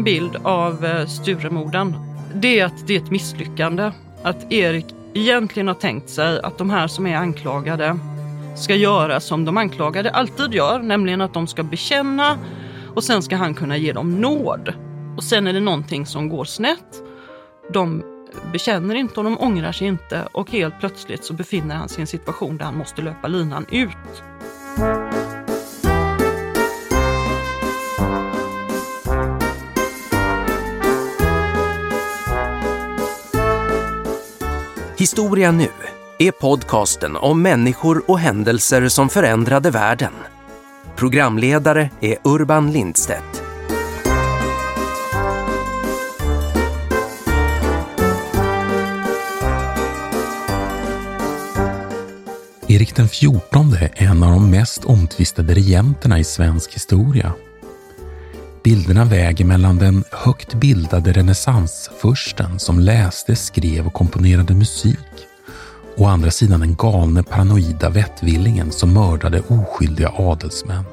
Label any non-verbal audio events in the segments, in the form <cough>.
min bild av eh, Sturemorden, det är att det är ett misslyckande. Att Erik egentligen har tänkt sig att de här som är anklagade ska göra som de anklagade alltid gör, nämligen att de ska bekänna och sen ska han kunna ge dem nåd. Och sen är det någonting som går snett. De bekänner inte och de ångrar sig inte och helt plötsligt så befinner han sig i en situation där han måste löpa linan ut. Historia nu är podcasten om människor och händelser som förändrade världen. Programledare är Urban Lindstedt. Erik den XIV är en av de mest omtvistade regenterna i svensk historia. Bilderna väger mellan den högt bildade renässansfursten som läste, skrev och komponerade musik och å andra sidan den galne paranoida vettvillingen som mördade oskyldiga adelsmän.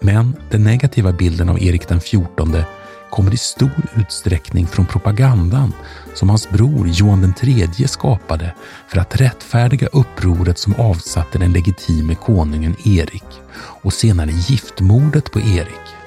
Men den negativa bilden av Erik den XIV kommer i stor utsträckning från propagandan som hans bror Johan III skapade för att rättfärdiga upproret som avsatte den legitime konungen Erik och senare giftmordet på Erik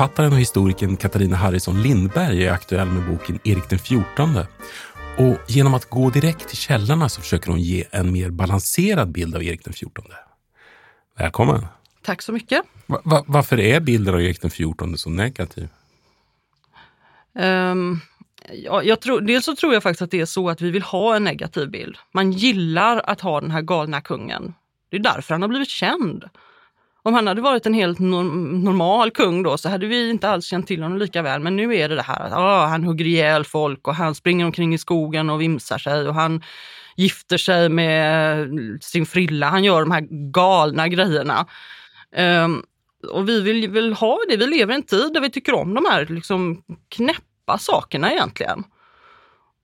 Författaren och historikern Katarina Harrison Lindberg är aktuell med boken Erik den XIV. Och genom att gå direkt till källorna så försöker hon ge en mer balanserad bild av Erik den XIV. Välkommen! Tack så mycket! Va, va, varför är bilden av Erik den XIV så negativ? Um, ja, jag tror, dels så tror jag faktiskt att det är så att vi vill ha en negativ bild. Man gillar att ha den här galna kungen. Det är därför han har blivit känd. Om han hade varit en helt normal kung då så hade vi inte alls känt till honom lika väl. Men nu är det det här att ah, han hugger ihjäl folk och han springer omkring i skogen och vimsar sig och han gifter sig med sin frilla. Han gör de här galna grejerna. Um, och vi vill väl ha det. Vi lever i en tid där vi tycker om de här liksom knäppa sakerna egentligen.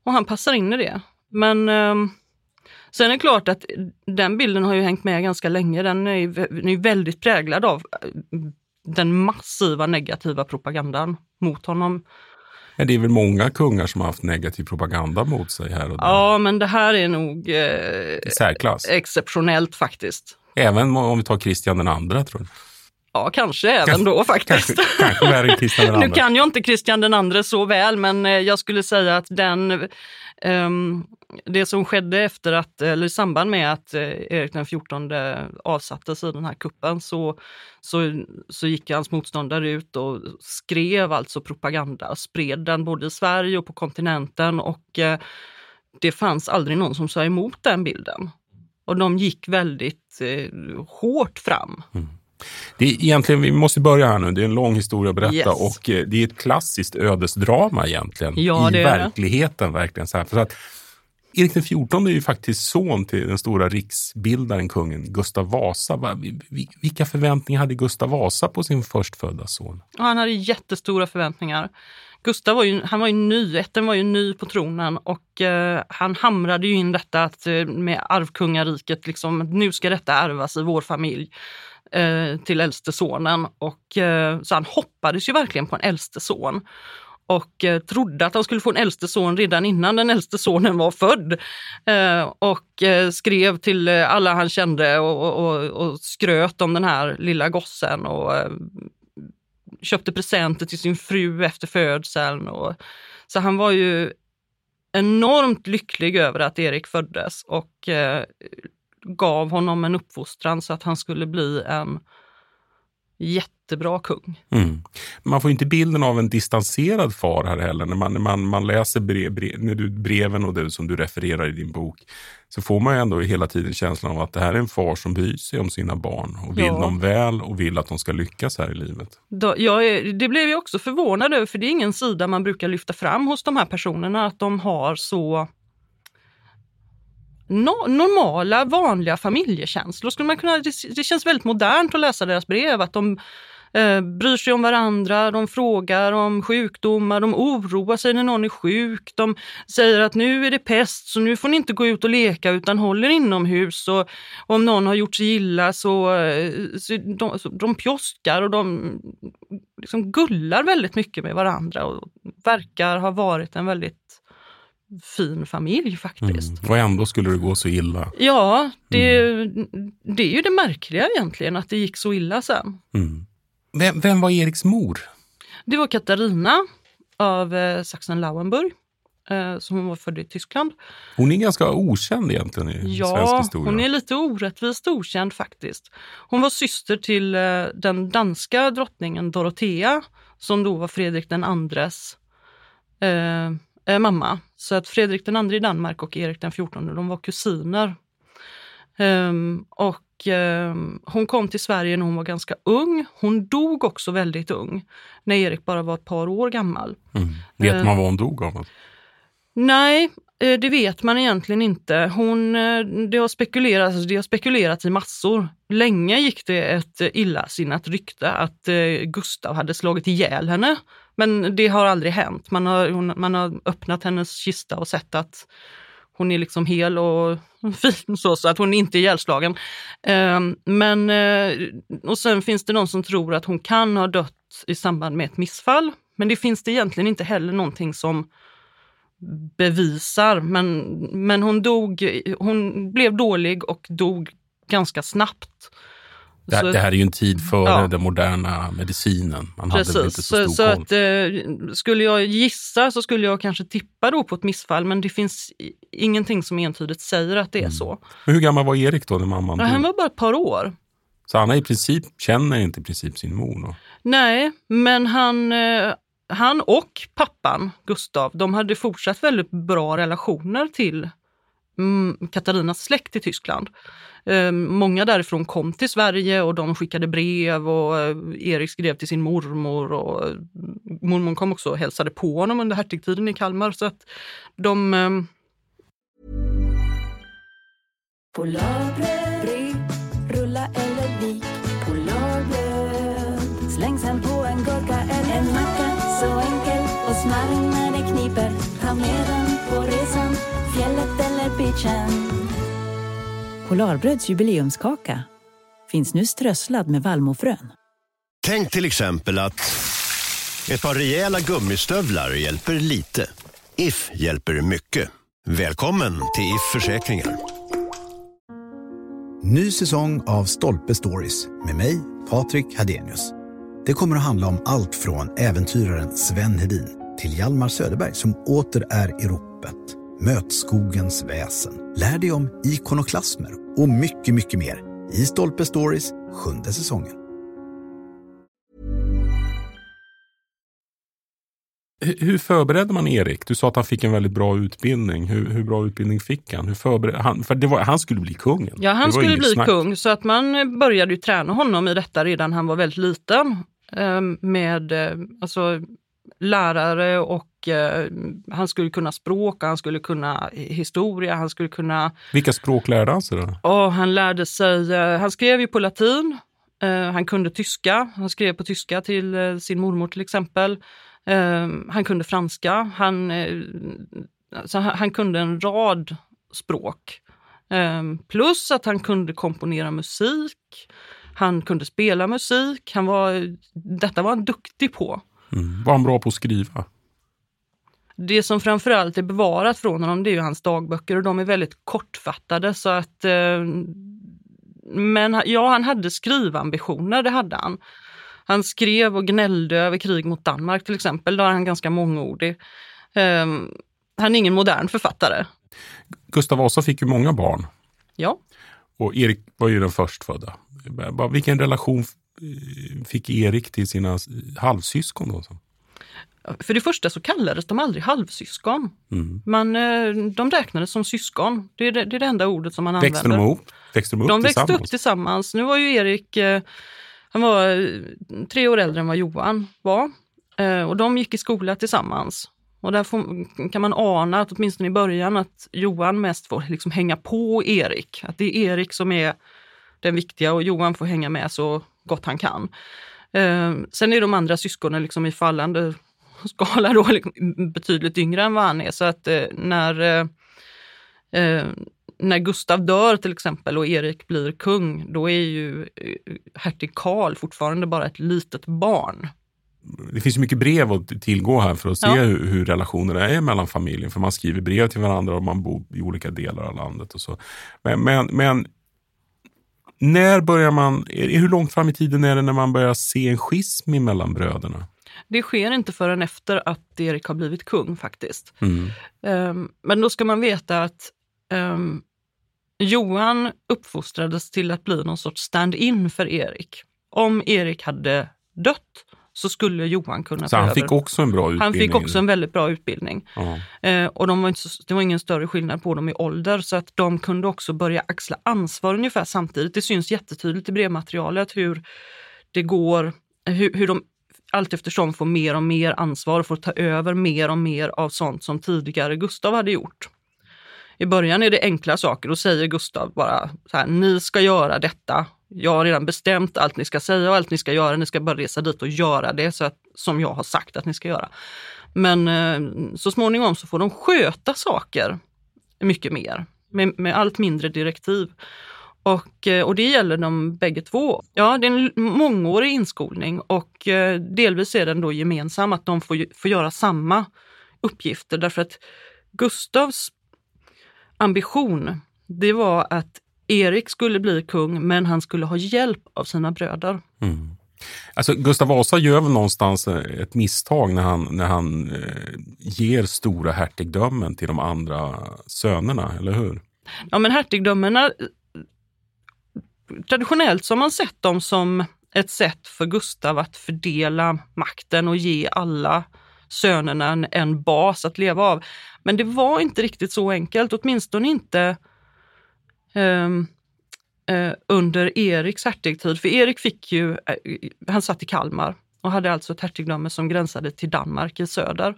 Och han passar in i det. Men um, Sen är det klart att den bilden har ju hängt med ganska länge. Den är, den är väldigt präglad av eh, den massiva negativa propagandan mot honom. Det är väl många kungar som har haft negativ propaganda mot sig här och där. Ja, men det här är nog eh, Särklass. exceptionellt faktiskt. Även om vi tar Kristian den andra tror du? Ja, kanske även kanske, då faktiskt. Kanske, kanske värre Kristian den <laughs> andra. nu kan jag inte Kristian den andra så väl, men eh, jag skulle säga att den Ehm, det som skedde efter att, eh, eller i samband med att eh, Erik den XIV avsattes i den här kuppen så, så, så gick hans motståndare ut och skrev alltså propaganda, spred den både i Sverige och på kontinenten och eh, det fanns aldrig någon som sa emot den bilden. Och de gick väldigt hårt fram. Mm. Det är egentligen, vi måste börja här nu, det är en lång historia att berätta yes. och eh, det är ett klassiskt ödesdrama egentligen ja, i verkligheten. Verkligen. Så här, för att Erik den XIV är ju faktiskt son till den stora riksbildaren, kungen Gustav Vasa. Vilka förväntningar hade Gustav Vasa på sin förstfödda son? han hade jättestora förväntningar. Gustav var ju, han var ju ny, ätten var ju ny på tronen och eh, han hamrade ju in detta att, eh, med arvkungariket, liksom, nu ska detta ärvas i vår familj eh, till äldste sonen. Och, eh, så han hoppades ju verkligen på en äldste son och eh, trodde att han skulle få en äldste son redan innan den äldste sonen var född. Eh, och eh, skrev till alla han kände och, och, och, skröt om den här lilla gossen och eh, köpte presenter till sin fru efter födseln. Och, så han var ju enormt lycklig över att Erik föddes och eh, gav honom en uppfostran så att han skulle bli en jättebra kung. Mm. Man får inte bilden av en distanserad far här heller. När man, när man, man läser brev, brev, när du, breven och det som du refererar i din bok så får man ändå hela tiden känslan av att det här är en far som bryr sig om sina barn och vill ja. dem väl och vill att de ska lyckas här i livet. Då, jag är, det blev jag också förvånad över, för det är ingen sida man brukar lyfta fram hos de här personerna, att de har så no normala, vanliga familjekänslor. Skulle man kunna, det, det, känns väldigt modernt att läsa deras brev. Att de eh, bryr sig om varandra, de frågar om sjukdomar, de oroar sig när någon är sjuk. De säger att nu är det pest så nu får ni inte gå ut och leka utan håller inomhus. Och, och om någon har gjort sig illa så, eh, så, de, så de pjoskar och de liksom gullar väldigt mycket med varandra och verkar ha varit en väldigt fin familj faktiskt. Mm. Och ändå skulle det gå så illa. Ja, det, mm. det är ju det märkliga egentligen att det gick så illa sen. Mm. Vem, vem, var Eriks mor? Det var Katarina av eh, Sachsen-Lauenburg. Eh, som hon var född i Tyskland. Hon är ganska okänd egentligen i ja, svensk historia. Ja, hon är lite orättvist okänd faktiskt. Hon var syster till eh, den danska drottningen Dorotea som då var Fredrik den andres eh, eh, mamma. Så att Fredrik den andre i Danmark och Erik den fjortonde, de var kusiner. Um, och um, hon kom till Sverige när hon var ganska ung. Hon dog också väldigt ung, när Erik bara var ett par år gammal. Mm. Vet man vad hon dog av? Nej, eh, Eh, det vet man egentligen inte. Hon, eh, det, har spekulerats, alltså, det har spekulerats i massor. Länge gick det ett illasinnat rykte att eh, Gustav hade slagit ihjäl henne. Men det har aldrig hänt. Man har, hon, man har öppnat hennes kista och sett att hon är liksom hel och <laughs> fin så, så att hon inte är ihjälslagen. Ehm, men, och sen finns det någon som tror att hon kan ha dött i samband med ett missfall. Men det finns det egentligen inte heller någonting som bevisar. Men, men hon dog, hon blev dålig och dog ganska snabbt. Det, så, det här är ju en tid före ja. den moderna medicinen. Man Precis, hade inte så, så, så att, eh, skulle jag gissa så skulle jag kanske tippa då på ett missfall men det finns ingenting som entydigt säger att det är mm. så. Men hur gammal var Erik då när mamman dog? Han var bara ett par år. Så han i princip, känner inte i princip sin mor? Då? Nej, men han, eh, han och pappan Gustav, de hade fortsatt väldigt bra relationer till mm, Katarinas släkt i Tyskland. Ehm, många därifrån kom till Sverige och de skickade brev och eh, Erik skrev till sin mormor och mm, mormor kom också och hälsade på honom under hertigtiden i Kalmar. Så att de... Ehm, på med den på resan, fjället eller beachen Polarbröds jubileumskaka finns nu strösslad med vallmofrön. Tänk till exempel att ett par rejäla gummistövlar hjälper lite. If hjälper mycket. Välkommen till If Försäkringar. Ny säsong av Stolpe Stories med mig, Patrik Hadenius. Det kommer att handla om allt från äventyraren Sven Hedin till Hjalmar Söderberg som åter är i ropet. Möt skogens väsen. Lär dig om ikonoklasmer och mycket, mycket mer i Stolpe Stories sjunde säsongen. Hur förberedde man Erik? Du sa att han fick en väldigt bra utbildning. Hur, hur bra utbildning fick han? Hur förberedde han? För det var, han skulle bli kungen. Ja, han skulle bli snack. kung. Så att man började ju träna honom i detta redan han var väldigt liten. Ehm, med eh, alltså, lärare och eh, han skulle kunna språk, han skulle kunna historia, han skulle kunna... Vilka språk lärde han sig? Då? Oh, han lärde sig, eh, han skrev ju på latin, eh, han kunde tyska, han skrev på tyska till eh, sin mormor till exempel. Eh, han kunde franska, han, eh, alltså, han, han, kunde en rad språk. plus att han kunde komponera musik, han kunde spela musik, han var, detta var han duktig på. Mm. Var han bra på att skriva? Det som framförallt är bevarat från honom det är ju hans dagböcker och de är väldigt kortfattade så att eh, men ja, han hade skrivambitioner, det hade han. Han skrev och gnällde över krig mot Danmark till exempel, då är han ganska mångordig. Eh, han är ingen modern författare. Gustav Vasa fick ju många barn. Ja. Och Erik var ju den förstfödda. Vilken relation fick Erik till sina halvsyskon? Då? För det första så kallades de aldrig halvsyskon. Mm. Man, eh, de räknades som syskon. Det är det, det är det enda ordet som man växte använder. De upp? Växte de upp de växte tillsammans? upp tillsammans. Nu var ju Erik eh, han var eh, tre år äldre än vad Johan var. Och de gick i skola tillsammans. Och där får, kan man ana, att åtminstone i början, att Johan mest får liksom hänga på Erik. Att det är Erik som är den viktiga och Johan får hänga med så gott han kan. Eh, sen är de andra syskonen liksom i fallande skala då liksom betydligt yngre än vad han är. Så att eh, när, eh, när Gustav dör till exempel och Erik blir kung, då är ju hertig Karl fortfarande bara ett litet barn det finns mycket brev att tillgå här för att se ja. hur, hur, relationerna är mellan familjen. För man skriver brev till varandra och man bor i olika delar av landet. och så. Men, men, men när börjar man, hur långt fram i tiden är det när man börjar se en schism mellan bröderna? Det sker inte förrän efter att Erik har blivit kung faktiskt. Mm. Um, men då ska man veta att um, Johan uppfostrades till att bli någon sorts stand-in för Erik. Om Erik hade dött så skulle Johan kunna Så han fick också en bra utbildning? Han fick också en väldigt bra utbildning. Eh, och de var inte så, det var ingen större skillnad på dem i ålder så att de kunde också börja axla ansvar ungefär samtidigt. Det syns jättetydligt i brevmaterialet hur det går, hur, hur de allt eftersom får mer och mer ansvar och får ta över mer och mer av sånt som tidigare Gustav hade gjort. I början är det enkla saker, då säger Gustav bara så här, ni ska göra detta jag har redan bestämt allt ni ska säga och allt ni ska göra. Ni ska bara resa dit och göra det så att, som jag har sagt att ni ska göra. Men eh, så småningom så får de sköta saker mycket mer med, med allt mindre direktiv. Och, eh, och det gäller de bägge två. Ja, det är en mångårig inskolning och eh, delvis är den då gemensam att de får, får göra samma uppgifter därför att Gustavs ambition, det var att Erik skulle bli kung, men han skulle ha hjälp av sina bröder. Mm. Alltså Gustav Vasa gör väl någonstans eh, ett misstag när han, när han eh, ger stora hertigdömen till de andra sönerna, eller hur? Ja, men hertigdömena, traditionellt så har man sett dem som ett sätt för Gustav att fördela makten och ge alla sönerna en, en bas att leva av. Men det var inte riktigt så enkelt, åtminstone inte um, uh, under Eriks hertigtid. För Erik fick ju, uh, han satt i Kalmar och hade alltså ett hertigdöme som gränsade till Danmark i söder.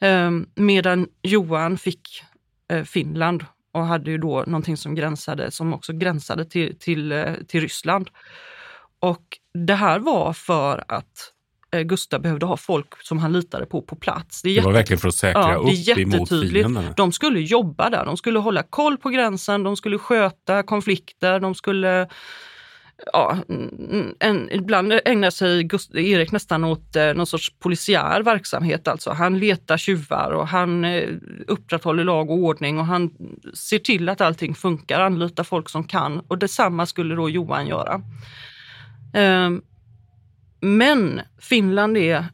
Um, medan Johan fick uh, Finland och hade ju då någonting som gränsade, som också gränsade till, till, till Ryssland. Och det här var för att Gustav behövde ha folk som han litade på på plats. Det, det var verkligen för att säkra ja, upp det är emot fienderna. De skulle jobba där, de skulle hålla koll på gränsen, de skulle sköta konflikter, de skulle ja, en, ibland ägnar sig Gust Erik nästan åt eh, någon sorts polisiär verksamhet. Alltså. Han letar tjuvar och han eh, upprätthåller lag och ordning och han ser till att allting funkar, anlitar folk som kan. Och detsamma skulle då Johan göra. Um, men Finland är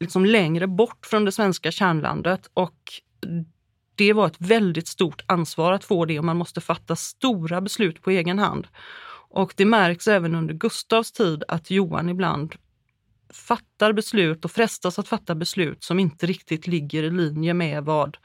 liksom längre bort från det svenska kärnlandet och det var ett väldigt stort ansvar att få det och man måste fatta stora beslut på egen hand. Och det märks även under Gustavs tid att Johan ibland fattar beslut och frestas att fatta beslut som inte riktigt ligger i linje med vad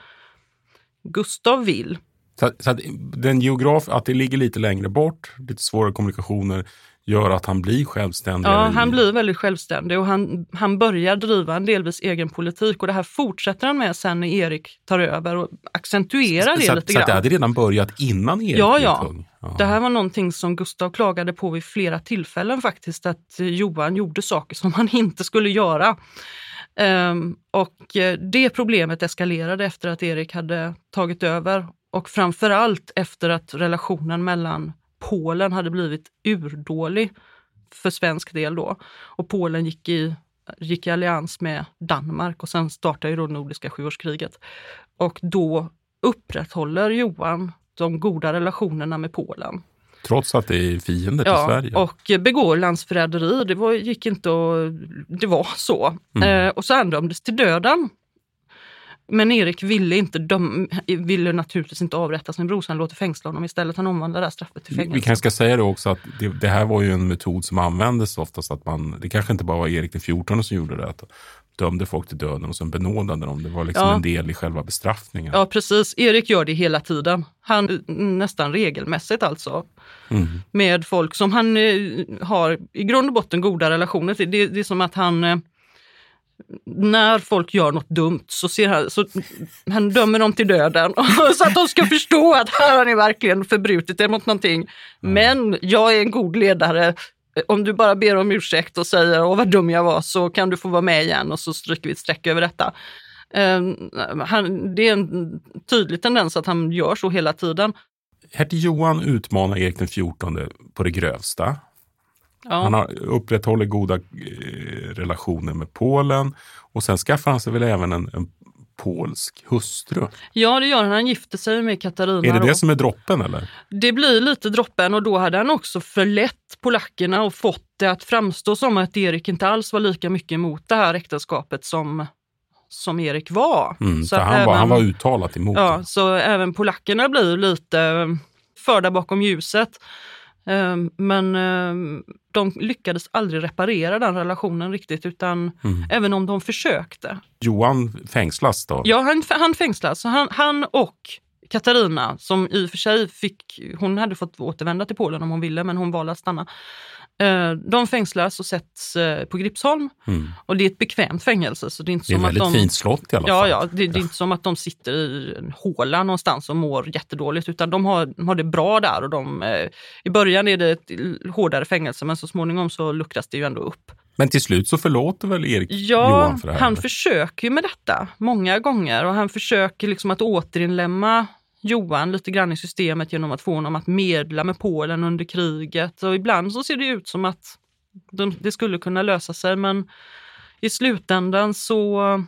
Gustav vill. Så, så att den geograf, att det ligger lite längre bort, lite svårare kommunikationer, gör att han blir självständig? Ja, han blir väldigt självständig och han, han börjar driva en delvis egen politik och det här fortsätter han med sen när Erik tar över och accentuerar så, det så, lite grann. Så det hade redan börjat innan Erik ja, blev ja. kung? Ja. Det här var någonting som Gustav klagade på vid flera tillfällen faktiskt, att Johan gjorde saker som han <laughs> inte skulle göra. Um, och eh, det problemet eskalerade efter att Erik hade tagit över och framförallt efter att relationen mellan Polen hade blivit urdålig för svensk del då. Och Polen gick i, gick i allians med Danmark och sen startade ju då Nordiska sjuårskriget. Och då upprätthåller Johan de goda relationerna med Polen. Trots att det är fiender till ja, Sverige? och begår landsförräderi. Det var, gick inte att, det var så. Mm. Eh, och så dömdes till döden men Erik ville, inte döm, ville naturligtvis inte avrätta sin bror så han låter fängsla honom istället. Han omvandlar det här straffet till fängelse. Vi kanske ska säga det också att det, det, här var ju en metod som användes oftast. Att man, det kanske inte bara var Erik den XIV som gjorde det. Att dömde folk till döden och sen benådade dem. Det var liksom ja. en del i själva bestraffningen. Ja precis, Erik gör det hela tiden. Han, nästan regelmässigt alltså. Mm. Med folk som han eh, har i grund och botten goda relationer till. Det, det är som att han eh, när folk gör något dumt så, ser han, så han dömer dem till döden <laughs> så att de ska förstå att här har ni verkligen förbrutit er mot någonting. Men jag är en god ledare om du bara ber om ursäkt och säger åh vad dum jag var så kan du få vara med igen och så stryker vi ett streck över detta. Eh, han, det är en tydlig tendens att han gör så hela tiden. Hertig Johan utmanar Erik XIV på det grövsta. Ja. Han har, upprätthåller goda eh, relationer med Polen och sen skaffar han sig väl även en, en polsk hustru. Ja, det gör han. Han gifter sig med Katarina. Är det då. det som är droppen eller? Det blir lite droppen och då hade han också förlett polackerna och fått det att framstå som att Erik inte alls var lika mycket emot det här äktenskapet som, som Erik var. Mm, Så han, var, han även- var uttalat emot Ja, det. så även polackerna blir lite förda bakom ljuset. Eh, Men eh, de lyckades aldrig reparera den relationen riktigt utan Mm. även om de försökte. Johan fängslas då. Ja, han, han fängslas. Han, han och Katarina, som i och för sig fick, hon hade fått återvända till Polen om hon ville, men hon valde att stanna. Eh, De fängslas och sätts eh, på Gripsholm Mm. och det är ett bekvämt fängelse. Så det är inte Det är som att väldigt de, fint slott i alla Ja, fall. ja det, det är inte som att de sitter i en håla någonstans och mår jättedåligt utan de har, de har det bra där. Och de, eh, I början är det ett hårdare fängelse men så småningom så luckras det ju ändå upp. Men till slut så förlåter väl Erik Ja, Johan för det här? han eller? försöker ju med detta många gånger och han försöker liksom att återinlämna Johan lite grann i systemet genom att få honom att medla med Polen under kriget. Och ibland så ser det ut som att de, det skulle kunna lösa sig men i slutändan så,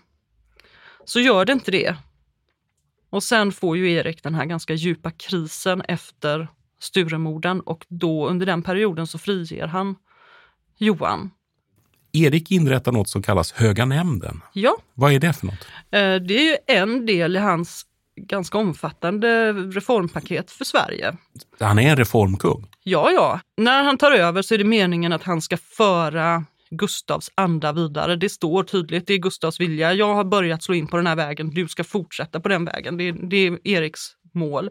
så gör det inte det. Och sen får ju Erik den här ganska djupa krisen efter Sturemorden och då under den perioden så friger han Johan. Erik inrättar något som kallas Höga nämnden. Ja, Vad är det för något? Eh, Det är ju en del i hans ganska omfattande reformpaket för Sverige. Han är en reformkung. Ja, ja. När han tar över så är det meningen att han ska föra Gustavs anda vidare. Det står tydligt, det är Gustavs vilja. Jag har börjat slå in på den här vägen, du ska fortsätta på den vägen. Det är, det är Eriks mål.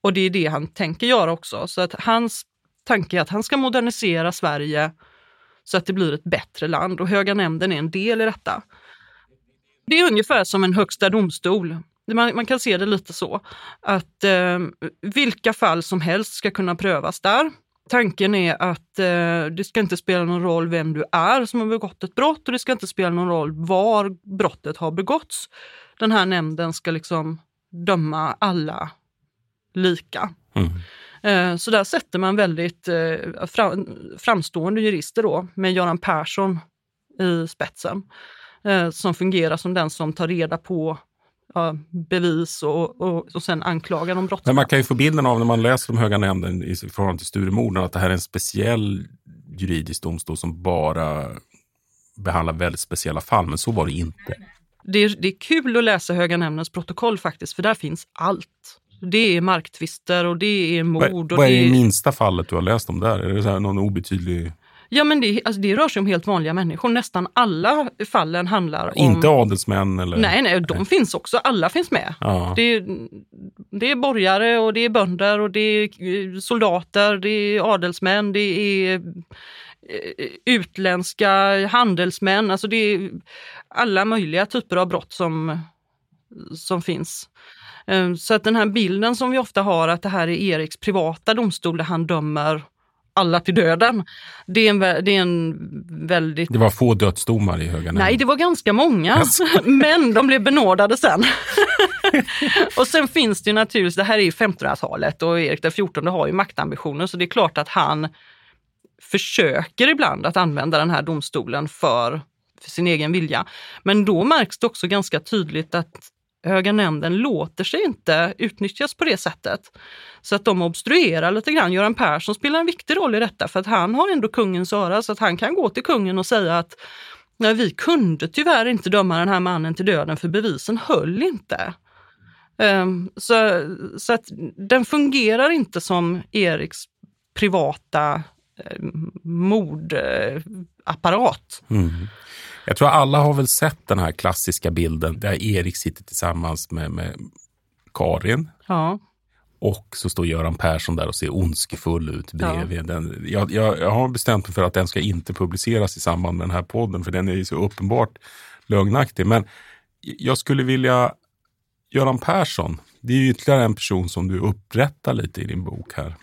Och det är det han tänker göra också. Så att hans tanke är att han ska modernisera Sverige så att det blir ett bättre land och Höga nämnden är en del i detta. Det är ungefär som en högsta domstol. Man, man kan se det lite så att eh, vilka fall som helst ska kunna prövas där. Tanken är att eh, det ska inte spela någon roll vem du är som har begått ett brott och det ska inte spela någon roll var brottet har begåtts. Den här nämnden ska liksom döma alla lika. Mm. Eh, Så där sätter man väldigt eh, fram, framstående jurister då med Göran Persson i spetsen. eh, Som fungerar som den som tar reda på ja, bevis och, och, och sen anklagar de Men brottsliga. man kan ju få bilden av när man läser om Höga nämnden i förhållande till Sturemorden att det här är en speciell juridisk domstol som bara behandlar väldigt speciella fall. Men så var det inte. Det är, det är kul att läsa Höga nämndens protokoll faktiskt, för där finns allt. Det är marktvister och det är mord. Vad, och vad är det minsta fallet du har läst om där? Är det någon obetydlig... Ja, men det, alltså, det rör sig om helt vanliga människor. Nästan alla fallen handlar om... Inte adelsmän eller? Nej, nej, de finns också. Alla finns med. Ja. Det, är, det är borgare och det är bönder och det är eh, soldater, det är adelsmän, det är eh, utländska handelsmän. Alltså det är alla möjliga typer av brott som, som finns. Eh, Så att den här bilden som vi ofta har att det här är Eriks privata domstol där han dömer alla till döden. Det är en, det är en väldigt Det var få dödsdomar i Höga nämnden. Nej, det var ganska många, <laughs> men de blev benådade sen. <laughs> och sen finns det ju naturligtvis, det här är ju 1500-talet och Erik den XIV har ju maktambitioner så det är klart att han försöker ibland att använda den här domstolen för, för sin egen vilja. Men då märks det också ganska tydligt att Höga nämnden låter sig inte utnyttjas på det sättet. Så att de obstruerar lite grann. Göran Persson spelar en viktig roll i detta för att han har ändå kungens öra så att han kan gå till kungen och säga att Nej, vi kunde tyvärr inte döma den här mannen till döden för bevisen höll inte. Um, så, så att den fungerar inte som Eriks privata eh, mordapparat. Mm. Jag tror alla har väl sett den här klassiska bilden där Erik sitter tillsammans med, med Karin Ja. och så står Göran Persson där och ser ondskefull ut bredvid. Den, jag, jag, jag har bestämt mig för att den ska inte publiceras i samband med den här podden för den är ju så uppenbart lögnaktig. Men jag skulle vilja, Göran Persson, det är ju ytterligare en person som du upprättar lite i din bok här.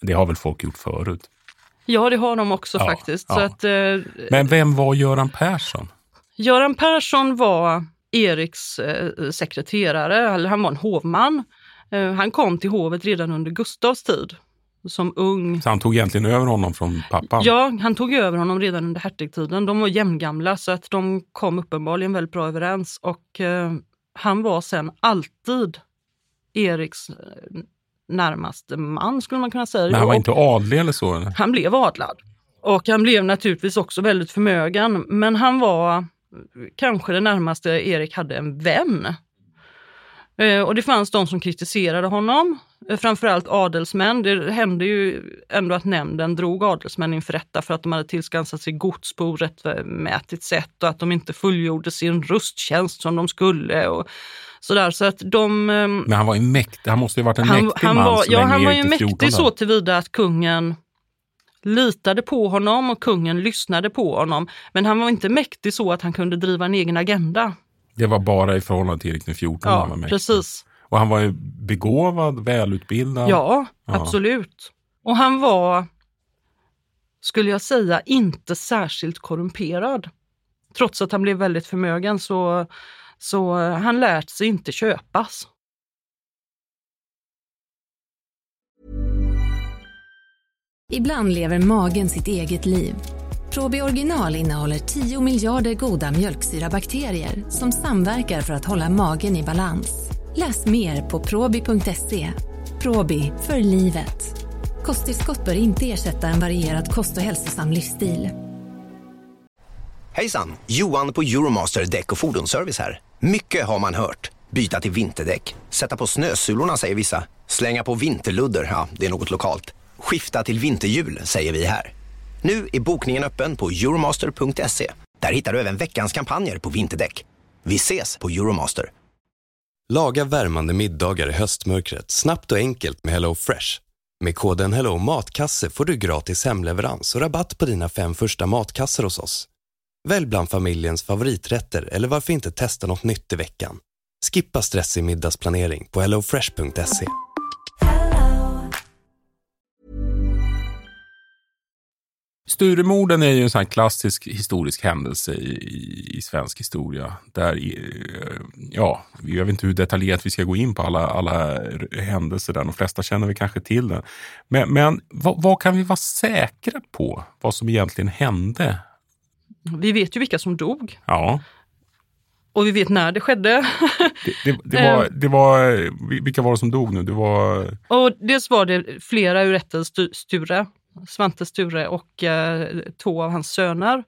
Det har väl folk gjort förut? Ja, det har de också Ja, faktiskt. ja. Så att, eh, Men vem var Göran Persson? Göran Persson var Eriks eh, sekreterare, han var en hovman. Eh, han kom till hovet redan under Gustavs tid som ung. Så han tog egentligen över honom från pappan? Ja, han tog över honom redan under hertigtiden. De var jämngamla så att de kom uppenbarligen väldigt bra överens och eh, han var sen alltid Eriks eh, närmaste man skulle man kunna säga. Men han var inte adlig eller så? eller? han blev adlad. Och han blev naturligtvis också väldigt förmögen. Men han var kanske det närmaste Erik hade en vän. Eh, Och det fanns de som kritiserade honom, eh, framförallt adelsmän. Det hände ju ändå att nämnden drog adelsmän inför rätta för att de hade tillskansat sig gods på orättmätigt sätt och att de inte fullgjorde sin rusttjänst som de skulle. Och sådär. Så att de, ehm, Men han var ju mäktig, han måste ju varit en han, mäktig han man var, så ja, han var ju den mäktig 14. så tillvida att kungen litade på honom och kungen lyssnade på honom. Men han var inte mäktig så att han kunde driva en egen agenda. Det var bara i förhållande till Erik den 14 han var Ja, mäktig. precis. Och han var ju begåvad, välutbildad. Ja, Ja. absolut. Och han var, skulle jag säga, inte särskilt korrumperad. Trots att han blev väldigt förmögen så, så eh, han lät sig inte köpas. Ibland lever magen sitt eget liv. Probi Original innehåller 10 miljarder goda mjölksyrabakterier som samverkar för att hålla magen i balans. Läs mer på probi.se. Probi, för livet. Kosttillskott bör inte ersätta en varierad kost och hälsosam livsstil. Hejsan! Johan på Euromaster Däck och Fordonsservice här. Mycket har man hört. Byta till vinterdäck, sätta på snösulorna säger vissa. Slänga på vinterludder, ja, det är något lokalt. Skifta till vinterhjul säger vi här. Nu är bokningen öppen på euromaster.se. Där hittar du även veckans kampanjer på vinterdäck. Vi ses på Euromaster. Laga värmande middagar i höstmörkret snabbt och enkelt med Hello Fresh. Med koden Hello Matkasse får du gratis hemleverans och rabatt på dina fem första matkassar hos oss. Välj bland familjens favoriträtter eller varför inte testa något nytt i veckan. Skippa stressig middagsplanering på hellofresh.se. Sturemorden är ju en sån här klassisk historisk händelse i, i, i svensk historia. Där, eh, ja, jag vet inte hur detaljerat vi ska gå in på alla, alla händelser där. De flesta känner vi kanske till den. Men, men vad, vad kan vi vara säkra på? Vad som egentligen hände? Vi vet ju vilka som dog Ja, och vi vet när det skedde. det, det, det, var, det var... Vilka var det som dog nu? Det var... Och dels var det flera ur ätten Stu- Sture, Svante Sture och eh, två av hans söner.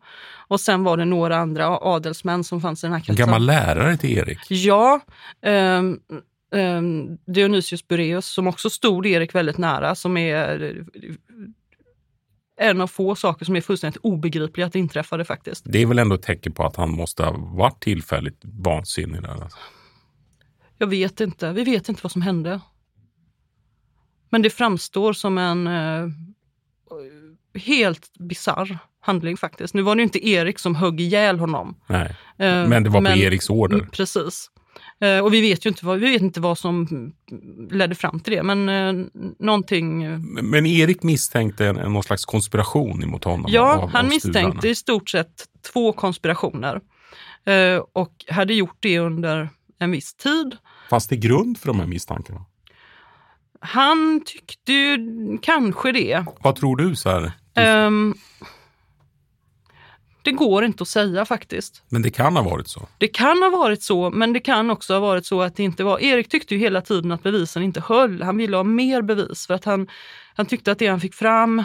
Och sen var det några andra adelsmän som fanns i den här En kretsen. gammal lärare till Erik. Ja, ehm, ehm, Dionysius Bureus som också stod Erik väldigt nära som är eh, en av få saker som är fullständigt obegripliga att det inträffade faktiskt. Det är väl ändå ett tecken på att han måste ha varit tillfälligt vansinnig. Där. alltså. Jag vet inte, vi vet inte vad som hände. Men det framstår som en eh, helt bizarr handling faktiskt. Nu var det ju inte Erik som högg ihjäl honom. Nej. Eh, Men det var på Eriks order. Precis. Eh, och vi vet ju inte vad, vi vet inte vad som ledde fram till det, men eh, någonting... eh, Men Erik misstänkte en, någon slags konspiration emot honom? Ja, av- av han sturarna. misstänkte i stort sett två konspirationer. Eh, och hade gjort det under en viss tid. Fanns det grund för de här misstankarna? Han tyckte ju kanske det. Vad tror du? så här? Du, Ehm, det går inte att säga faktiskt. Men det kan ha varit så. Det kan ha varit så, men det kan också ha varit så att det inte var... Erik tyckte ju hela tiden att bevisen inte höll. Han ville ha mer bevis för att han, han tyckte att det han fick fram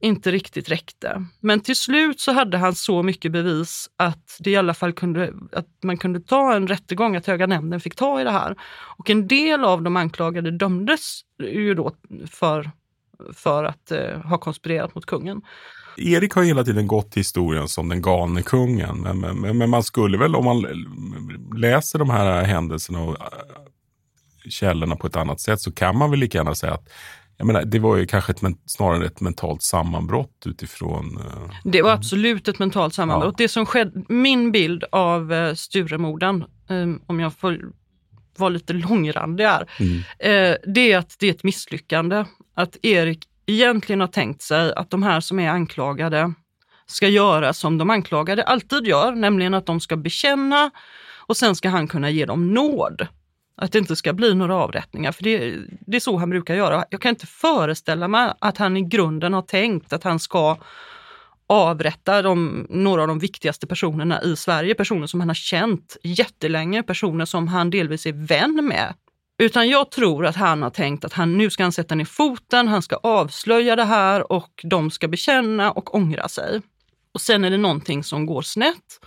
inte riktigt räckte. Men till slut så hade han så mycket bevis att det i alla fall kunde, att man kunde ta en rättegång, att Höga nämnden fick ta i det här. Och en del av de anklagade dömdes ju då för, för att eh, ha konspirerat mot kungen. Erik har hela tiden gått till historien som den galne kungen. Men, men, men man skulle väl, om man läser de här händelserna och äh, källorna på ett annat sätt, så kan man väl lika gärna säga att jag menar, det var ju kanske ett, snarare ett mentalt sammanbrott utifrån... eh, Det var absolut ett mentalt sammanbrott. Ja. Det som skedde, min bild av eh, Sturemorden, eh, om jag får vara lite långrandig här, Mm. eh, det är att det är ett misslyckande. Att Erik egentligen har tänkt sig att de här som är anklagade ska göra som de anklagade alltid gör, nämligen att de ska bekänna och sen ska han kunna ge dem nåd. Att det inte ska bli några avrättningar, för det, det är så han brukar göra. Jag kan inte föreställa mig att han i grunden har tänkt att han ska avrätta de, några av de viktigaste personerna i Sverige, personer som han har känt jättelänge, personer som han delvis är vän med. Utan jag tror att han har tänkt att han, nu ska han sätta ner foten, han ska avslöja det här och de ska bekänna och ångra sig. Och sen är det någonting som går snett.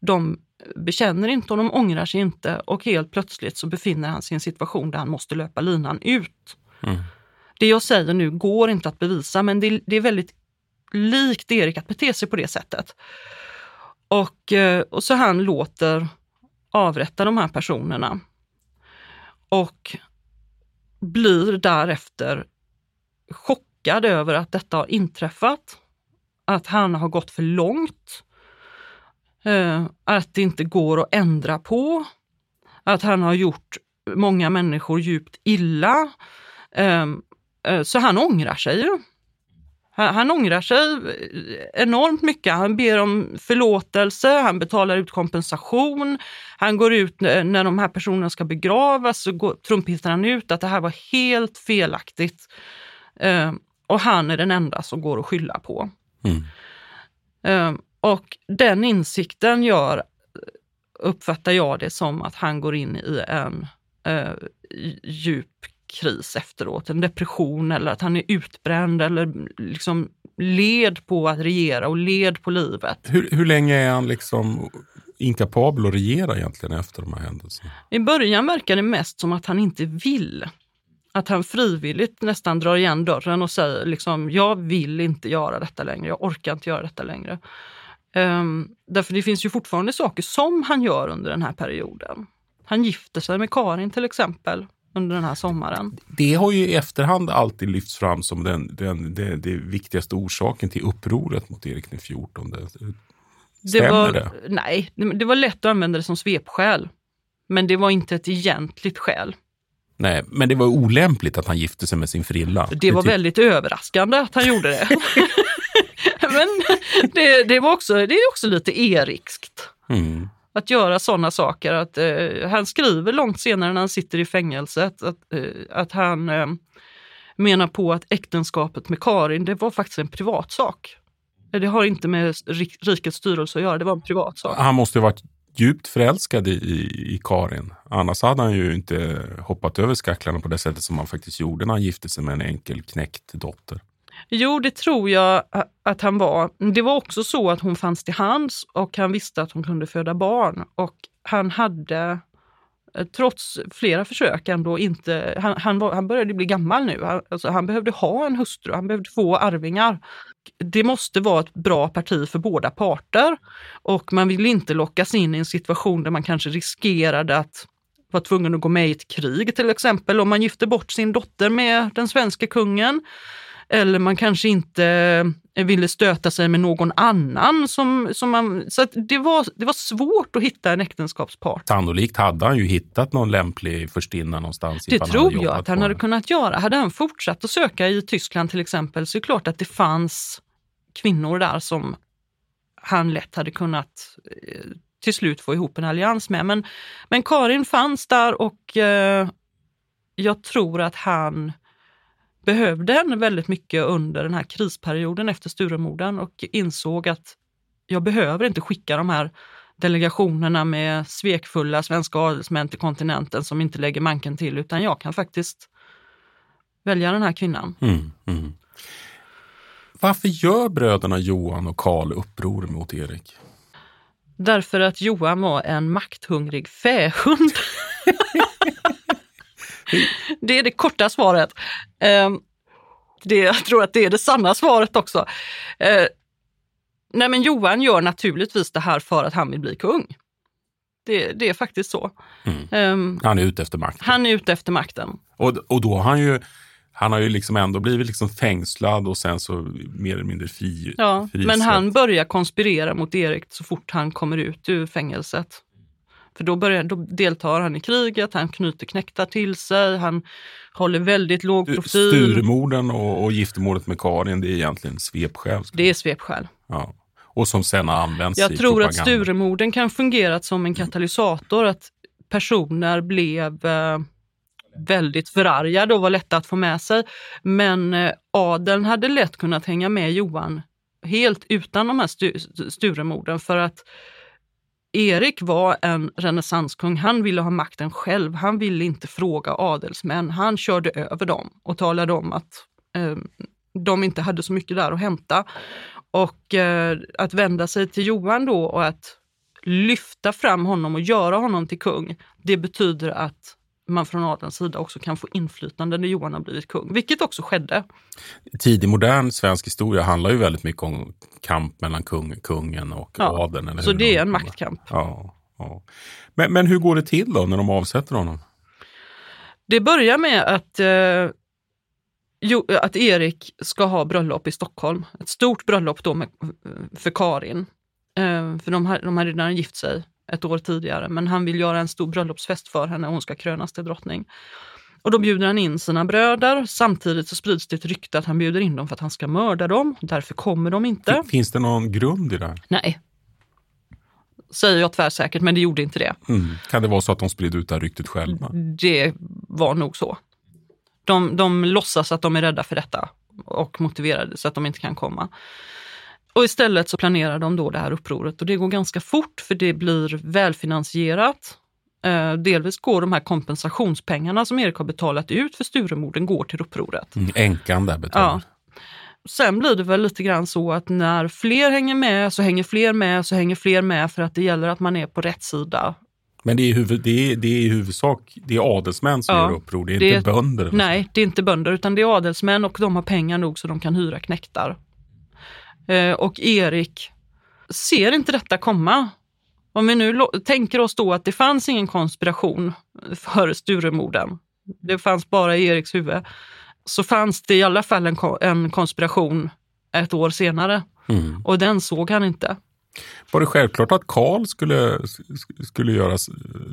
De bekänner inte och de ångrar sig inte och helt plötsligt så befinner han sig i en situation där han måste löpa linan ut. Mm. Det jag säger nu går inte att bevisa men det, det är väldigt likt Erik att bete sig på det sättet. Och, eh, och så han låter avrätta de här personerna. Och blir därefter chockad över att detta har inträffat. Att han har gått för långt. Eh, att det inte går att ändra på. Att han har gjort många människor djupt illa. Eh, eh, så han ångrar sig ju. Han, han ångrar sig enormt mycket. Han ber om förlåtelse, han betalar ut kompensation. Han går ut när de här personerna ska begravas så går, trumpetar han ut att det här var helt felaktigt. Eh, och han är den enda som går att skylla på. Mm. Eh, och den insikten gör, uppfattar jag det som att han går in i en eh, djup kris efteråt, en depression eller att han är utbränd eller liksom led på att regera och led på livet. Hur, hur länge är han liksom inkapabel att regera egentligen efter de här händelserna? I början verkar det mest som att han inte vill. Att han frivilligt nästan drar igen dörren och säger liksom, jag vill inte göra detta längre, jag orkar inte göra detta längre. Um, därför det finns ju fortfarande saker som han gör under den här perioden. Han gifter sig med Karin till exempel under den här sommaren. Det har ju i efterhand alltid lyfts fram som den, den, den, den viktigaste orsaken till upproret mot Erik den XIV. Stämmer det? Var, det? Nej, det var lätt att använda det som svepskäl. Men det var inte ett egentligt skäl. Nej, men det var olämpligt att han gifte sig med sin frilla. Det var väldigt överraskande att han gjorde det. <laughs> <laughs> men det, det, var också, det är också lite erikskt. Mm att göra sådana saker. Att, eh, han skriver långt senare när han sitter i fängelset att, eh, att han eh, menar på att äktenskapet med Karin, det var faktiskt en privat sak. Eh, det har inte med rikets styrelse att göra, det var en privat sak. Han måste ha varit djupt förälskad i, i, Karin. Annars hade han ju inte hoppat över skacklarna på det sättet som han faktiskt gjorde när han gifte sig med en enkel knäckt dotter. Jo, det tror jag att han var. Det var också så att hon fanns till hands och han visste att hon kunde föda barn. Och han hade, eh, trots flera försök, ändå inte... Han, han, var, han började bli gammal nu. Han, alltså, han behövde ha en hustru, han behövde få arvingar. Det måste vara ett bra parti för båda parter. Och man vill inte lockas in i en situation där man kanske riskerade att vara tvungen att gå med i ett krig till exempel. Om man gifte bort sin dotter med den svenska kungen eller man kanske inte eh, ville stöta sig med någon annan. Som, som man, så det, var, det var svårt att hitta en äktenskapspart. Sannolikt hade han ju hittat någon lämplig förstinna någonstans. Det tror jag att han hade kunnat göra. Hade han fortsatt att söka i Tyskland till exempel så är det klart att det fanns kvinnor där som han lätt hade kunnat eh, till slut få ihop en allians med. Men, men Karin fanns där och eh, jag tror att han behövde henne väldigt mycket under den här krisperioden efter Sturemorden och insåg att jag behöver inte skicka de här delegationerna med svekfulla svenska adelsmän till kontinenten som inte lägger manken till utan jag kan faktiskt välja den här kvinnan. Mm, mm. Varför gör bröderna Johan och Karl uppror mot Erik? Därför att Johan var en makthungrig fähund. <laughs> det är det korta svaret. Ehm, det, jag tror att det är det sanna svaret också. Eh, nej men Johan gör naturligtvis det här för att han vill bli kung. Det, det är faktiskt så. Mm. Um, han är ute efter makten. Han är ute efter makten. Och, och då har han ju han har ju liksom ändå blivit liksom fängslad och sen så mer eller mindre fri. Ja, men han börjar konspirera mot Erik så fort han kommer ut ur fängelset. För då, börjar, då deltar han i kriget, han knyter knektar till sig, han håller väldigt låg profil. Sturemorden och, och giftermålet med Karin, det är egentligen svepskäl. Det är svepskäl. Ja. Och som sen har använts Jag i tror att propaganda. Sturemorden kan fungerat som en katalysator, att personer blev eh, väldigt förargade och var lätta att få med sig. Men eh, adeln hade lätt kunnat hänga med Johan helt utan de här stu Sturemorden för att Erik var en renässanskung. Han ville ha makten själv. Han ville inte fråga adelsmän. Han körde över dem och talade om att eh, de inte hade så mycket där att hämta. Och eh, att vända sig till Johan då och att lyfta fram honom och göra honom till kung, det betyder att man från adelns sida också kan få inflytande när Johan har blivit kung, vilket också skedde. Tidig modern svensk historia handlar ju väldigt mycket om kamp mellan kung, kungen och Ja, adeln. Eller Så hur? det är en maktkamp. Ja, ja. Men, men hur går det till då när de avsätter honom? Det börjar med att, eh, jo, att Erik ska ha bröllop i Stockholm. Ett stort bröllop då med, för Karin. Eh, för de, har, de hade redan gift sig ett år tidigare, men han vill göra en stor bröllopsfest för henne och hon ska krönas till drottning. Och då bjuder han in sina bröder. Samtidigt så sprids det ett rykte att han bjuder in dem för att han ska mörda dem. Därför kommer de inte. Fin- Finns det någon grund i det här? Nej. Säger jag tvärsäkert, men det gjorde inte det. Mm. Kan det vara så att de spridde ut det här ryktet själva? Det var nog så. De, de låtsas att de är rädda för detta och motiverade så att de inte kan komma. Och istället så planerar de då det här upproret och det går ganska fort för det blir välfinansierat. Eh, delvis går de här kompensationspengarna som Erik har betalat ut för Sturemorden går till upproret. Mm. Änkan där betalar. Ja. Sen blir det väl lite grann så att när fler hänger med så hänger fler med så hänger fler med för att det gäller att man är på rätt sida. Men det är, i huvud, det, är, det är i huvudsak det är adelsmän som Ja. gör uppror, det är Det- inte bönder. Nej, det är inte bönder utan det är adelsmän och de har pengar nog så de kan hyra knektar. Eh, och Erik ser inte detta komma. Om vi nu tänker oss då att det fanns ingen konspiration för Sturemorden. Det fanns bara i Eriks huvud. Så fanns det i alla fall en, en konspiration ett år senare. Mm. Och den såg han inte. Var det självklart att Karl skulle, skulle göra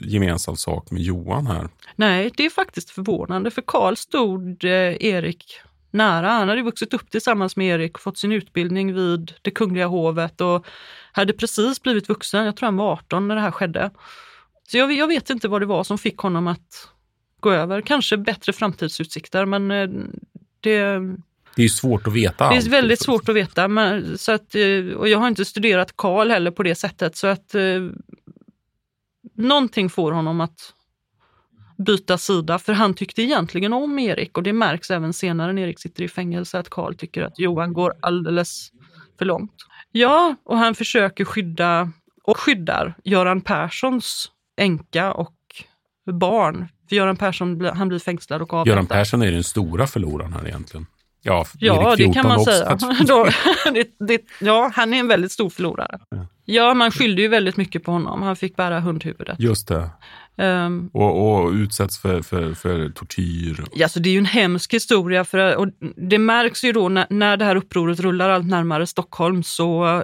gemensam sak med Johan här? Nej, det är faktiskt förvånande för Karl stod eh, Erik nära. Han hade vuxit upp tillsammans med Erik, fått sin utbildning vid det kungliga hovet och hade precis blivit vuxen. Jag tror han var 18 när det här skedde. Så jag, jag vet inte vad det var som fick honom att gå över. Kanske bättre framtidsutsikter, men eh, det, Det är svårt att veta det är väldigt svårt att veta. Men, så att, eh, och jag har inte studerat Karl heller på det sättet. Så att eh, någonting får honom att byta sida. För han tyckte egentligen om Erik och det märks även senare när Erik sitter i fängelse att Karl tycker att Johan går alldeles för långt. Ja, och han försöker skydda och skyddar Göran Perssons änka och barn. För Göran Persson han blir fängslad och avrättad. Göran Persson är den stora förloraren här egentligen. Ja, Ja, det kan 14 man också. <laughs> säga. Då, <laughs> det, det, ja, han är en väldigt stor förlorare. Ja, man skyllde ju väldigt mycket på honom. Han fick bära hundhuvudet. Just det. Um, Och, och utsätts för, för, för tortyr. ja, så det är ju en hemsk historia. För, och det märks ju då när, när det här upproret rullar allt närmare Stockholm så eh,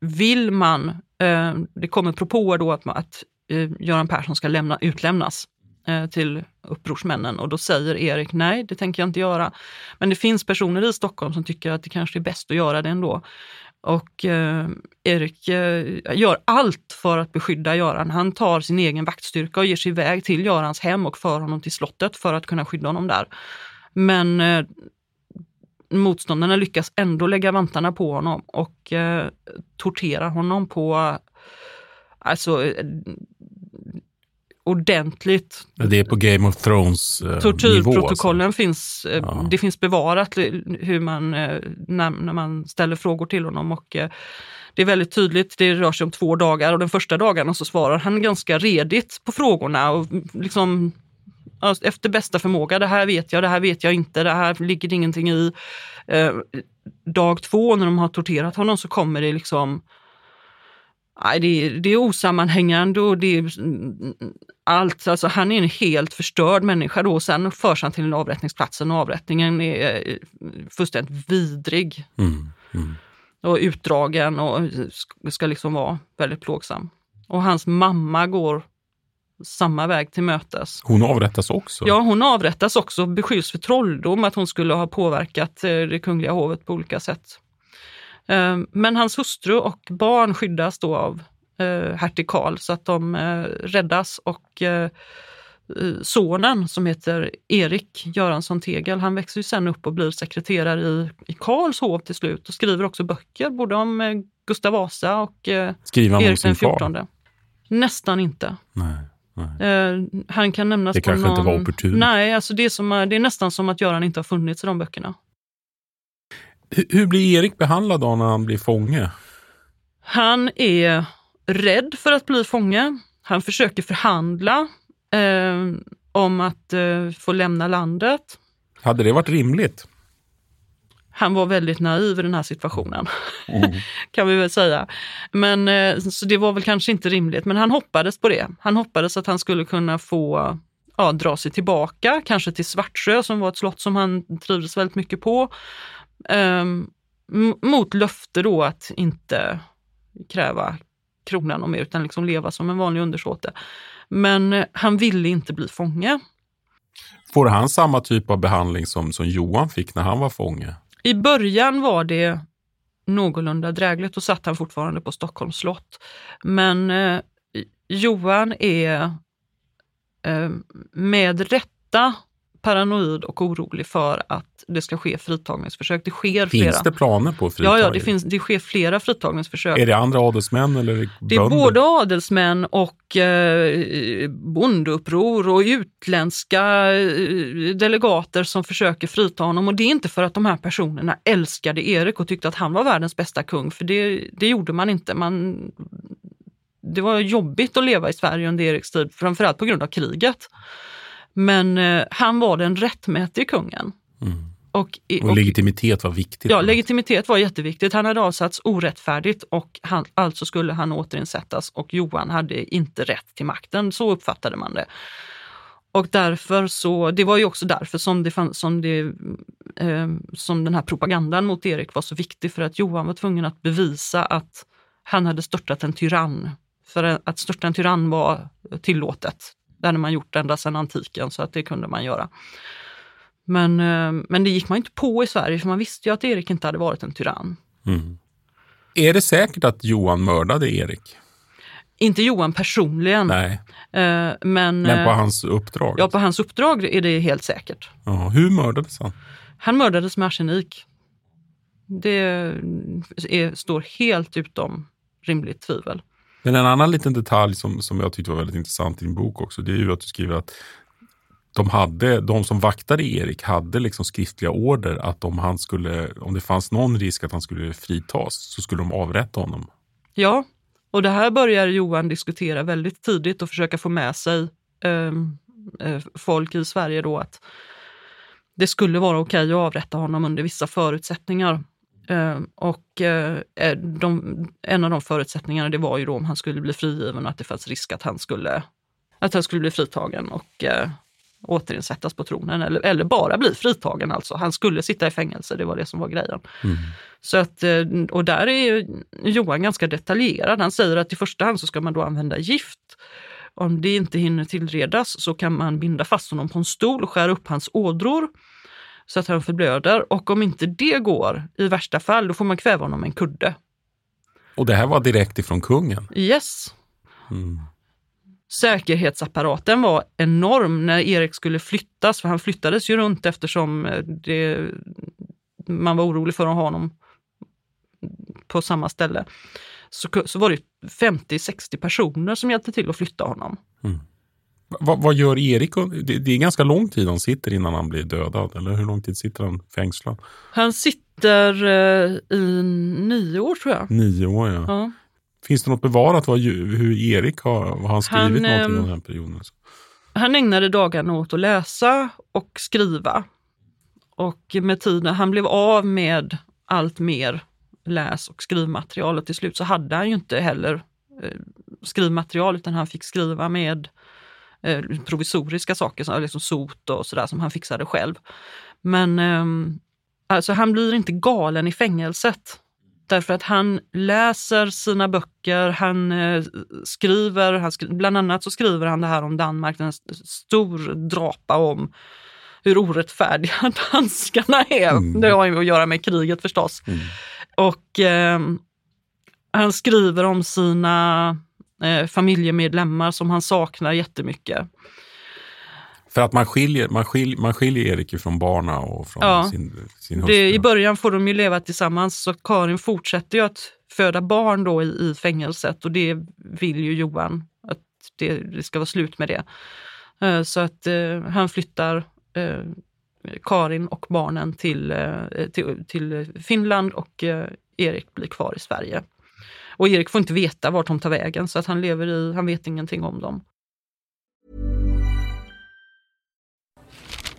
vill man, eh, det kommer propåer då att, att eh, Göran Persson ska lämna, utlämnas eh, till upprorsmännen och då säger Erik nej, det tänker jag inte göra. Men det finns personer i Stockholm som tycker att det kanske är bäst att göra det ändå. Och eh, Erik eh, gör allt för att beskydda Göran. Han tar sin egen vaktstyrka och ger sig iväg till Görans hem och för honom till slottet för att kunna skydda honom där. Men eh, motståndarna lyckas ändå lägga vantarna på honom och eh, tortera honom på alltså eh, ordentligt Det är på Game of Thrones eh, nivå. Tortyrprotokollen finns, eh, Ja. det finns bevarat eh, hur man, eh, när, när man ställer frågor till honom och eh, det är väldigt tydligt, det rör sig om två dagar och den första dagarna så svarar han ganska redigt på frågorna och liksom ja, efter bästa förmåga, det här vet jag, det här vet jag inte, det här ligger det ingenting i. Eh, dag två när de har torterat honom så kommer det liksom Nej, det, är, det är osammanhängande och det är allt. Alltså, han är en helt förstörd människa då. Sen förs han till avrättningsplatsen och avrättningen är eh, fullständigt vidrig Mm, mm. och utdragen och ska- liksom vara väldigt plågsam. Och hans mamma går samma väg till mötes. Hon avrättas också? Ja, hon avrättas också beskylls för trolldom, att hon skulle ha påverkat eh, det kungliga hovet på olika sätt. Eh, men hans hustru och barn skyddas då av eh, hertig Karl så att de räddas och sonen som heter Erik Göransson Tegel, han växer ju sen upp och blir sekreterare i, i Karls hov till slut och skriver också böcker både om Gustav Vasa och Skriver han Erik den fjortonde. Nästan inte. Nej. Uh, han kan nämnas det kanske någon... inte var opportunt. Nej, alltså det, är som, det är nästan som att Göran inte har funnits i de böckerna. Hur, blir Erik behandlad då när han blir fånge? Han är rädd för att bli fånge. Han försöker förhandla eh, om att eh, få lämna landet. Hade det varit rimligt? han var väldigt naiv i den här situationen, <laughs> mm. kan vi väl säga. Men, eh, så det var väl kanske inte rimligt, men han hoppades på det. Han hoppades att han skulle kunna få ja, dra sig tillbaka, kanske till Svartsjö som var ett slott som han trivdes väldigt mycket på. Um, mot löfte då att inte kräva kronan och mer utan liksom leva som en vanlig undersåte. Men eh, han ville inte bli fånge. Får han samma typ av behandling som, som Johan fick när han var fånge? I början var det någorlunda drägligt. Då satt han fortfarande på Stockholms slott. Men eh, Johan är eh, med rätta paranoid och orolig för att det ska ske fritagningsförsök. Det sker finns flera. det planer på fritagning? Ja, ja det, finns, det sker flera fritagningsförsök. Är det andra adelsmän eller det Det är både adelsmän och eh, bondeuppror och utländska eh, delegater som försöker frita honom. Och det är inte för att de här personerna älskade Erik och tyckte att han var världens bästa kung, för det, det gjorde man inte. Man, det var jobbigt att leva i Sverige under Eriks tid, framförallt på grund av kriget. Men eh, han var den rättmätige kungen. Mm. Och, och, och, legitimitet var viktigt. Ja, legitimitet var jätteviktigt. Han hade avsatts orättfärdigt och han, alltså skulle han återinsättas och Johan hade inte rätt till makten. Så uppfattade man det. Och därför så, det var ju också därför som, det fann, som, det, eh, som den här propagandan mot Erik var så viktig för att Johan var tvungen att bevisa att han hade störtat en tyrann. För att störta en tyrann var tillåtet. Det hade man gjort ända sedan antiken så att det kunde man göra. Men, eh, men det gick man inte på i Sverige för man visste ju att Erik inte hade varit en tyrann. Mm. Är det säkert att Johan mördade Erik? Inte Johan personligen. Nej. Eh, men, men på eh, hans uppdrag? Ja, på hans uppdrag är det helt säkert. Ja, hur mördades han? Han mördades med arsenik. Det är, står helt utom rimligt tvivel. Men en annan liten detalj som, som jag tyckte var väldigt intressant i din bok också, det är ju att du skriver att de, hade, de som vaktade Erik hade liksom skriftliga order att om, han skulle, om det fanns någon risk att han skulle fritas så skulle de avrätta honom. Ja, och det här börjar Johan diskutera väldigt tidigt och försöka få med sig ehm, eh, folk i Sverige då att det skulle vara okej att avrätta honom under vissa förutsättningar. Uh, och uh, de, en av de förutsättningarna det var ju då om han skulle bli frigiven och att det fanns risk att han skulle, att han skulle bli fritagen och återinsättas på tronen eller, eller bara bli fritagen alltså. Han skulle sitta i fängelse, det var det som var grejen. Mm. Så att, och där är Johan ganska detaljerad. Han säger att i första hand så ska man då använda gift. Om det inte hinner tillredas så kan man binda fast honom på en stol och skära upp hans ådror så att han förblöder. Och om inte det går, i värsta fall, då får man kväva honom med en kudde. Och det här var direkt ifrån kungen? Yes. Mm. Säkerhetsapparaten var enorm när Erik skulle flyttas, för han flyttades ju runt eftersom eh, det, man var orolig för att ha honom på samma ställe. Så, så var det 50-60 personer som hjälpte till att flytta honom. Mm. Vad, vad, gör Erik? Det, det är ganska lång tid han sitter innan han blir dödad. Eller hur lång tid sitter han fängslad? Han sitter eh, i nio år tror jag. Nio år ja. ja. Finns det något bevarat vad, hur Erik har, har han skrivit han, någonting ehm, den här perioden? Han ägnade dagarna åt att läsa och skriva. Och med tiden, han blev av med allt mer läs och skrivmaterial och till slut så hade han ju inte heller eh, skrivmaterial utan han fick skriva med eh, provisoriska saker, som liksom sot och sådär som han fixade själv. Men eh, alltså han blir inte galen i fängelset. Därför att han läser sina böcker, han eh, skriver, han skri bland annat så skriver han det här om Danmark, en stor drapa om hur orättfärdiga <laughs> danskarna är. Mm. Det har ju att göra med kriget förstås. Mm. Och eh, han skriver om sina eh, familjemedlemmar som han saknar jättemycket. För att man skiljer, man skiljer, man skiljer Erik från barna och från ja. sin, sin hustru. Det, I början får de ju leva tillsammans så Karin fortsätter ju att föda barn då i, i fängelset och det vill ju Johan att det, det ska vara slut med det. Uh, så att uh, han flyttar uh, Karin och barnen till, till, till, Finland och Erik blir kvar i Sverige. Och Erik får inte veta vart de tar vägen så att han lever i, han vet ingenting om dem.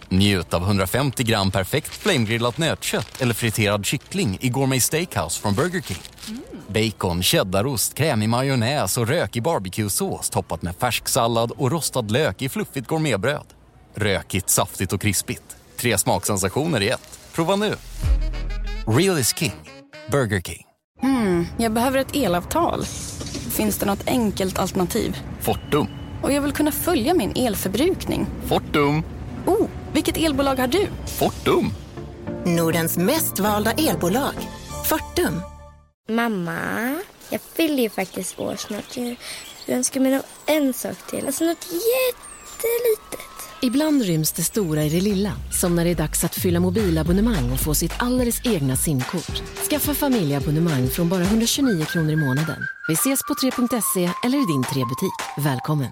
Njut av 150 gram perfekt flamegrillat nötkött eller friterad kyckling i Gourmet Steakhouse från Burger King. Mm. Bacon, cheddarost, krämig majonnäs och rökig barbecuesås toppat med färsk sallad och rostad lök i fluffigt gourmetbröd. Rökigt, saftigt och krispigt. Tre smaksensationer i ett. Prova nu! Real is king. Burger King. Mm, jag behöver ett elavtal. Finns det något enkelt alternativ? Fortum. Och jag vill kunna följa min elförbrukning. Fortum. Oh, vilket elbolag har du? Fortum. Nordens mest valda elbolag. Fortum. Mamma, jag fyller ju faktiskt år snart. Jag önskar mig nog en sak till. Alltså något jättelitet. Ibland ryms det stora i det lilla. Som när det är dags att fylla mobilabonnemang och få sitt alldeles egna simkort. Skaffa familjeabonnemang från bara 129 kronor i månaden. Vi ses på 3.se eller i din 3-butik. Välkommen!